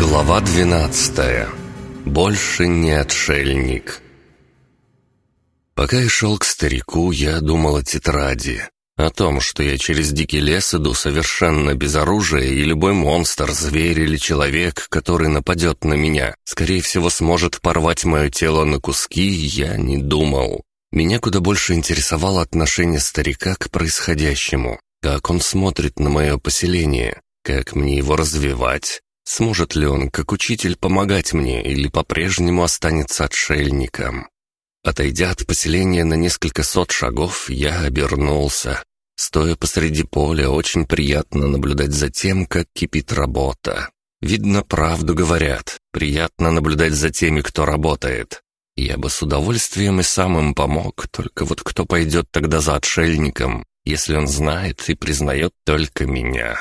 Глава двенадцатая. Больше не отшельник. Пока я шел к старику, я думал о тетради. О том, что я через дикий лес иду совершенно без оружия, и любой монстр, зверь или человек, который нападет на меня, скорее всего сможет порвать мое тело на куски, я не думал. Меня куда больше интересовало отношение старика к происходящему. Как он смотрит на мое поселение, как мне его развивать, Сможет ли он, как учитель, помогать мне или по-прежнему останется отшельником? Отойдя от поселения на несколько сот шагов, я обернулся. Стоя посреди поля, очень приятно наблюдать за тем, как кипит работа. Видно, правду говорят. Приятно наблюдать за теми, кто работает. Я бы с удовольствием и сам им помог, только вот кто пойдет тогда за отшельником, если он знает и признает только меня?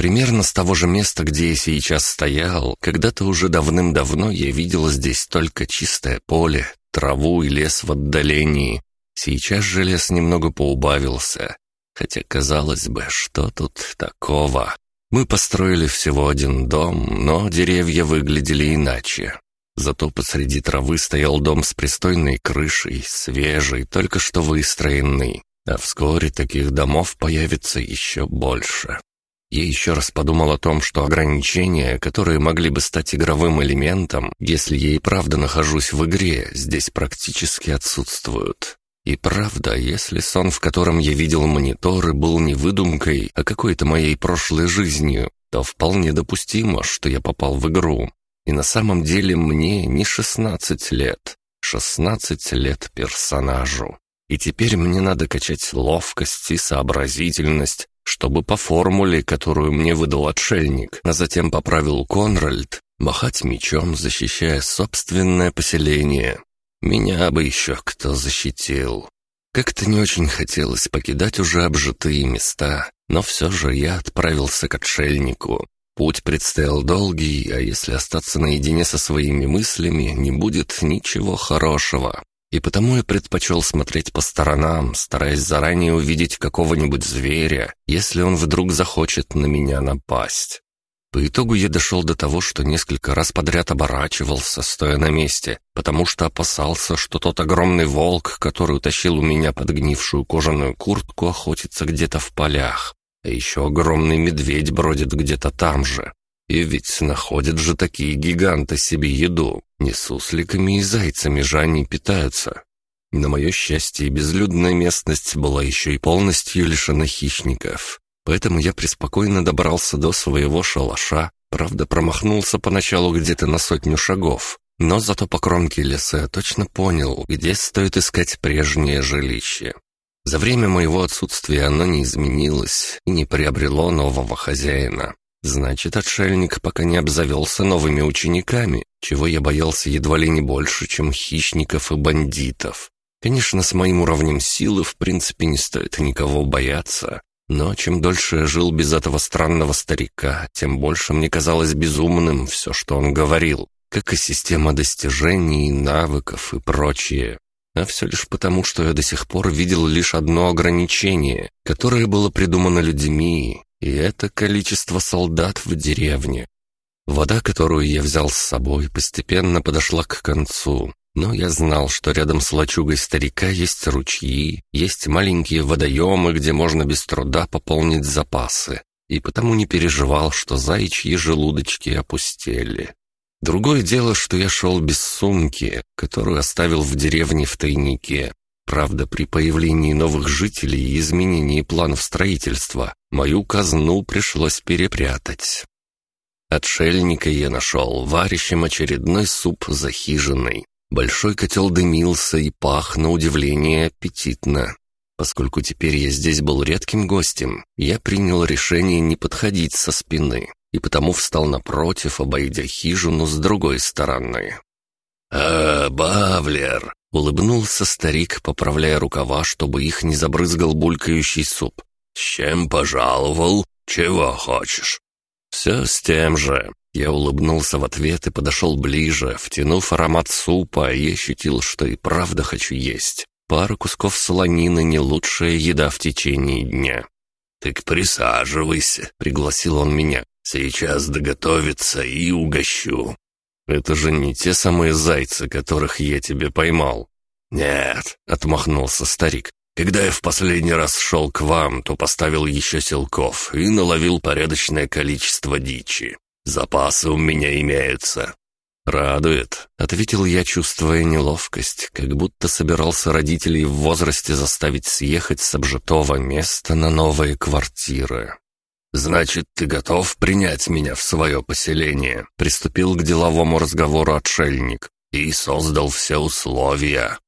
Примерно с того же места, где я сейчас стоял, когда-то уже давным-давно я видел здесь только чистое поле, траву и лес в отдалении. Сейчас же лес немного поубавился. Хотя, казалось бы, что тут такого? Мы построили всего один дом, но деревья выглядели иначе. Зато посреди травы стоял дом с пристойной крышей, свежий, только что выстроенный. А вскоре таких домов появится еще больше. Я еще раз подумал о том, что ограничения, которые могли бы стать игровым элементом, если я и правда нахожусь в игре, здесь практически отсутствуют. И правда, если сон, в котором я видел мониторы, был не выдумкой, а какой-то моей прошлой жизнью, то вполне допустимо, что я попал в игру. И на самом деле мне не 16 лет. 16 лет персонажу. И теперь мне надо качать ловкость и сообразительность, чтобы по формуле, которую мне выдал отшельник, а затем поправил Конральд, махать мечом, защищая собственное поселение. Меня бы еще кто защитил. Как-то не очень хотелось покидать уже обжитые места, но все же я отправился к отшельнику. Путь предстоял долгий, а если остаться наедине со своими мыслями, не будет ничего хорошего. И потому я предпочел смотреть по сторонам, стараясь заранее увидеть какого-нибудь зверя, если он вдруг захочет на меня напасть. По итогу я дошел до того, что несколько раз подряд оборачивался, стоя на месте, потому что опасался, что тот огромный волк, который утащил у меня подгнившую кожаную куртку, охотится где-то в полях. А еще огромный медведь бродит где-то там же. И ведь находят же такие гиганты себе еду. Не сусликами и зайцами же они питаются. На мое счастье, безлюдная местность была еще и полностью лишена хищников. Поэтому я преспокойно добрался до своего шалаша, правда промахнулся поначалу где-то на сотню шагов, но зато по кромке леса я точно понял, где стоит искать прежнее жилище. За время моего отсутствия оно не изменилось и не приобрело нового хозяина. Значит, отшельник пока не обзавелся новыми учениками, чего я боялся едва ли не больше, чем хищников и бандитов. Конечно, с моим уровнем силы в принципе не стоит никого бояться, но чем дольше я жил без этого странного старика, тем больше мне казалось безумным все, что он говорил, как и система достижений, навыков и прочее. А все лишь потому, что я до сих пор видел лишь одно ограничение, которое было придумано людьми, и это количество солдат в деревне. Вода, которую я взял с собой, постепенно подошла к концу, но я знал, что рядом с лачугой старика есть ручьи, есть маленькие водоемы, где можно без труда пополнить запасы, и потому не переживал, что заячьи желудочки опустели. Другое дело, что я шел без сумки, которую оставил в деревне в тайнике. Правда, при появлении новых жителей и изменении планов строительства мою казну пришлось перепрятать. Отшельника я нашел варящим очередной суп за хижиной. Большой котел дымился и пах, на удивление, аппетитно. Поскольку теперь я здесь был редким гостем, я принял решение не подходить со спины, и потому встал напротив, обойдя хижину с другой стороны. «А, Бавлер!» Улыбнулся старик, поправляя рукава, чтобы их не забрызгал булькающий суп. «С чем пожаловал? Чего хочешь?» «Все с тем же». Я улыбнулся в ответ и подошел ближе, втянув аромат супа, и ощутил, что и правда хочу есть. Пара кусков солонины — не лучшая еда в течение дня. «Так присаживайся», — пригласил он меня. Сейчас доготовится и угощу». «Это же не те самые зайцы, которых я тебе поймал». «Нет», — отмахнулся старик. «Когда я в последний раз шел к вам, то поставил еще селков и наловил порядочное количество дичи. Запасы у меня имеются». «Радует», — ответил я, чувствуя неловкость, как будто собирался родителей в возрасте заставить съехать с обжитого места на новые квартиры. «Значит, ты готов принять меня в свое поселение?» Приступил к деловому разговору отшельник и создал все условия.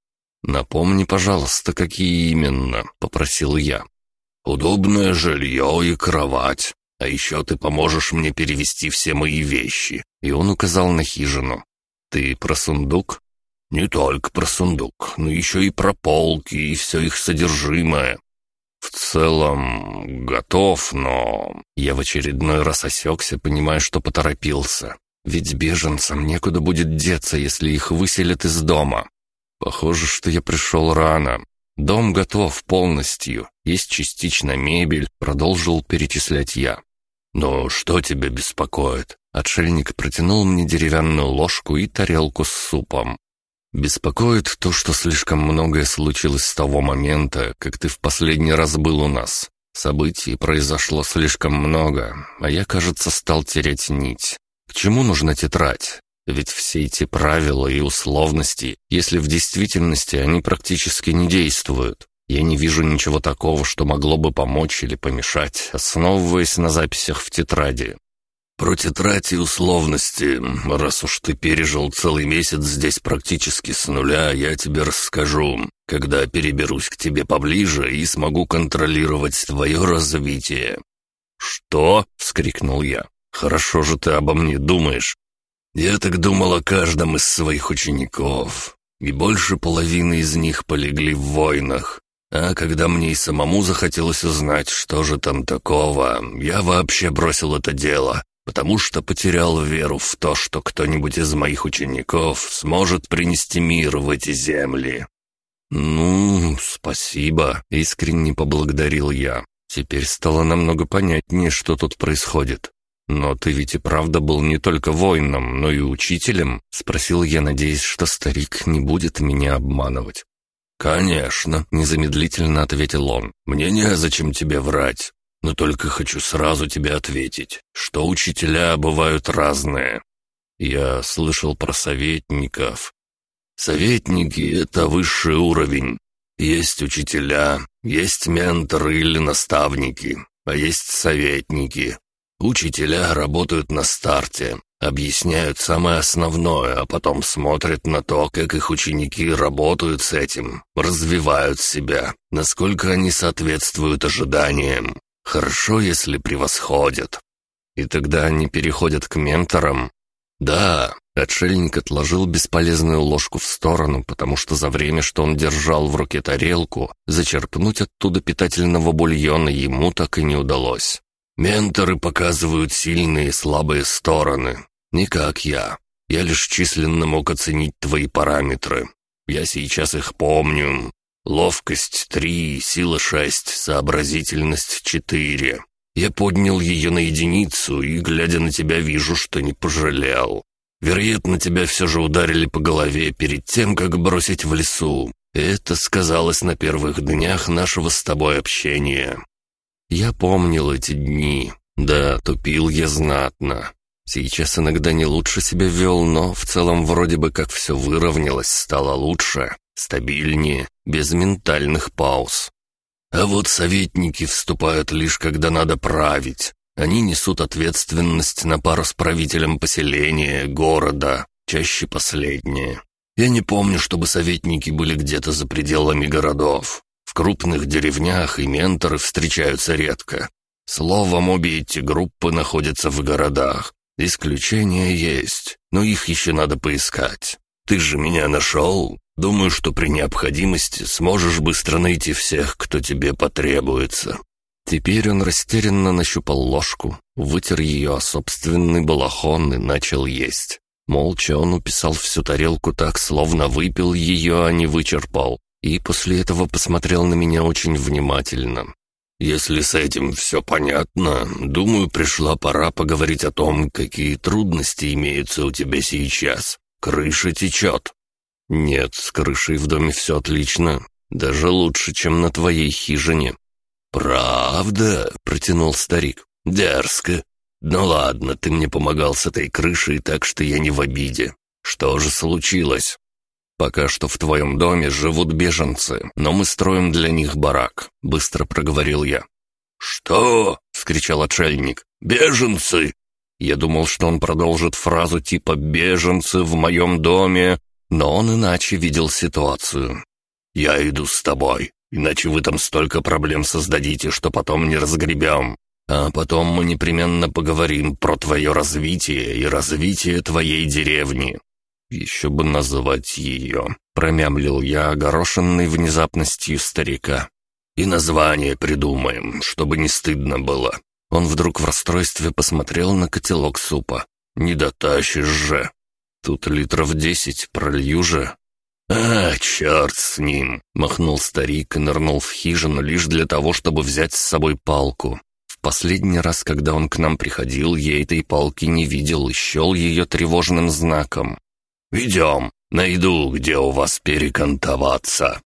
«Напомни, пожалуйста, какие именно?» — попросил я. «Удобное жилье и кровать. А еще ты поможешь мне перевести все мои вещи». И он указал на хижину. «Ты про сундук?» «Не только про сундук, но еще и про полки и все их содержимое. «В целом, готов, но...» Я в очередной раз осекся, понимая, что поторопился. Ведь беженцам некуда будет деться, если их выселят из дома. Похоже, что я пришел рано. Дом готов полностью, есть частично мебель, продолжил перечислять я. «Но что тебя беспокоит?» Отшельник протянул мне деревянную ложку и тарелку с супом. Беспокоит то, что слишком многое случилось с того момента, как ты в последний раз был у нас. Событий произошло слишком много, а я, кажется, стал терять нить. К чему нужна тетрадь? Ведь все эти правила и условности, если в действительности они практически не действуют, я не вижу ничего такого, что могло бы помочь или помешать, основываясь на записях в тетради. Про тетрадь и условности, раз уж ты пережил целый месяц здесь практически с нуля, я тебе расскажу, когда переберусь к тебе поближе и смогу контролировать твое развитие». «Что?» — вскрикнул я. «Хорошо же ты обо мне думаешь». «Я так думал о каждом из своих учеников, и больше половины из них полегли в войнах. А когда мне и самому захотелось узнать, что же там такого, я вообще бросил это дело потому что потерял веру в то, что кто-нибудь из моих учеников сможет принести мир в эти земли. «Ну, спасибо», — искренне поблагодарил я. Теперь стало намного понятнее, что тут происходит. «Но ты ведь и правда был не только воином, но и учителем?» — спросил я, надеясь, что старик не будет меня обманывать. «Конечно», — незамедлительно ответил он. «Мне незачем тебе врать. Но только хочу сразу тебе ответить, что учителя бывают разные. Я слышал про советников. Советники — это высший уровень. Есть учителя, есть менторы или наставники, а есть советники. Учителя работают на старте, объясняют самое основное, а потом смотрят на то, как их ученики работают с этим, развивают себя, насколько они соответствуют ожиданиям. Хорошо, если превосходят. И тогда они переходят к менторам. Да, отшельник отложил бесполезную ложку в сторону, потому что за время, что он держал в руке тарелку, зачерпнуть оттуда питательного бульона ему так и не удалось. Менторы показывают сильные и слабые стороны. Не как я. Я лишь численно мог оценить твои параметры. Я сейчас их помню, Ловкость три, сила шесть, сообразительность четыре. Я поднял ее на единицу и, глядя на тебя, вижу, что не пожалел. Вероятно, тебя все же ударили по голове перед тем, как бросить в лесу. Это сказалось на первых днях нашего с тобой общения. Я помнил эти дни. Да, тупил я знатно. Сейчас иногда не лучше себя вел, но в целом вроде бы как все выровнялось, стало лучше. Стабильнее, без ментальных пауз. А вот советники вступают лишь когда надо править. Они несут ответственность на пару с правителем поселения, города, чаще последнее. Я не помню, чтобы советники были где-то за пределами городов. В крупных деревнях и менторы встречаются редко. Словом, обе эти группы находятся в городах. Исключения есть, но их еще надо поискать. Ты же меня нашел, Думаю, что при необходимости сможешь быстро найти всех, кто тебе потребуется». Теперь он растерянно нащупал ложку, вытер ее о собственный балахон и начал есть. Молча он уписал всю тарелку так, словно выпил ее, а не вычерпал, и после этого посмотрел на меня очень внимательно. Если с этим все понятно, думаю, пришла пора поговорить о том, какие трудности имеются у тебя сейчас. Крыша течет». «Нет, с крышей в доме все отлично. Даже лучше, чем на твоей хижине». «Правда?» — протянул старик. «Дерзко. Ну ладно, ты мне помогал с этой крышей, так что я не в обиде. Что же случилось?» «Пока что в твоем доме живут беженцы, но мы строим для них барак», — быстро проговорил я. «Что?» — вскричал отшельник. «Беженцы!» Я думал, что он продолжит фразу типа «беженцы в моем доме», но он иначе видел ситуацию. «Я иду с тобой, иначе вы там столько проблем создадите, что потом не разгребем. А потом мы непременно поговорим про твое развитие и развитие твоей деревни. «Еще бы называть ее», — промямлил я, огорошенный внезапностью старика. «И название придумаем, чтобы не стыдно было». Он вдруг в расстройстве посмотрел на котелок супа. «Не дотащишь же. Тут литров десять пролью же». «А, черт с ним!» — махнул старик и нырнул в хижину лишь для того, чтобы взять с собой палку. В последний раз, когда он к нам приходил, я этой палки не видел и счел ее тревожным знаком. «Идем, найду, где у вас перекантоваться».